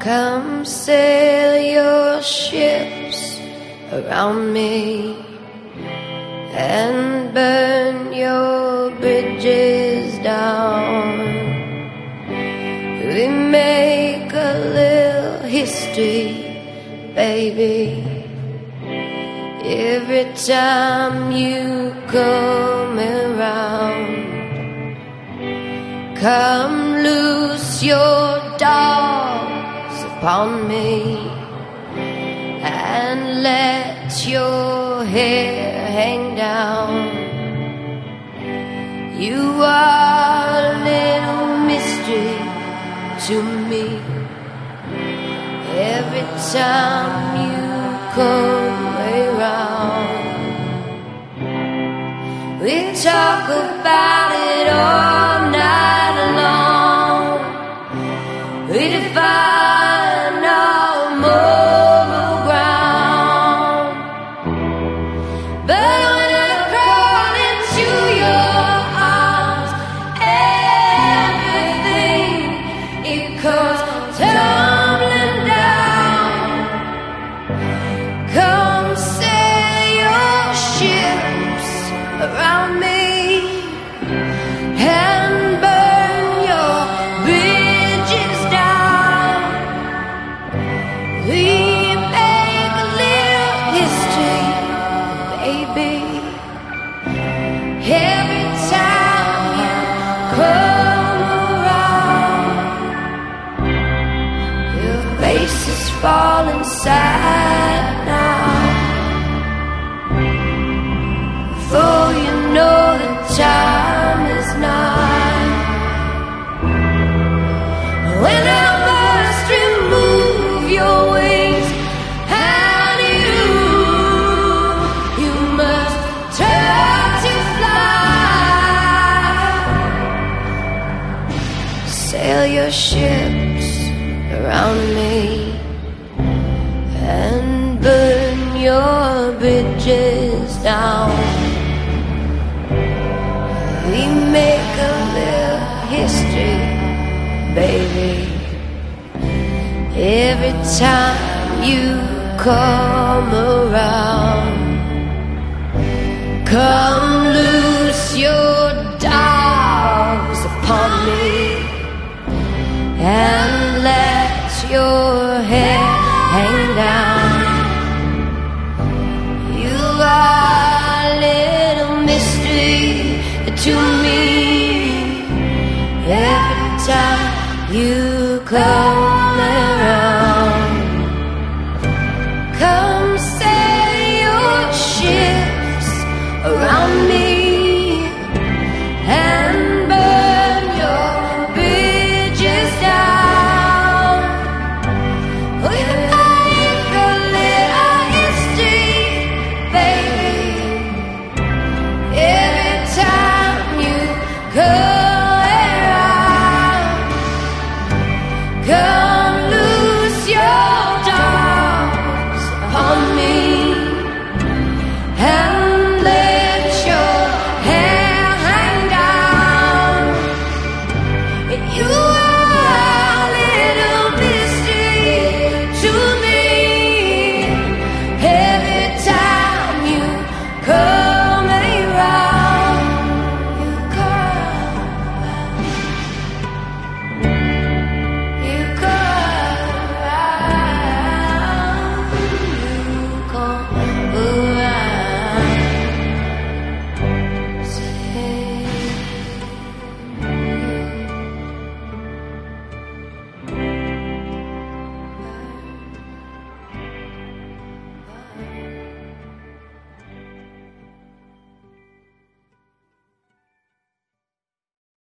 Come sail your ships around me and burn your bridges down. We make a little history, baby. Every time you come around, come loose your dogs upon me and let your hair hang down. You are a little mystery to me. Every time you come around, we talk about comes falling sad now. Though you know the time is nigh. When I must remove your wings, and you, you must turn to fly. Sail your ships around me and burn your bridges down. We make a little history, baby. Every time you come around, come loose your dogs upon me and let your hair to me. Every time you come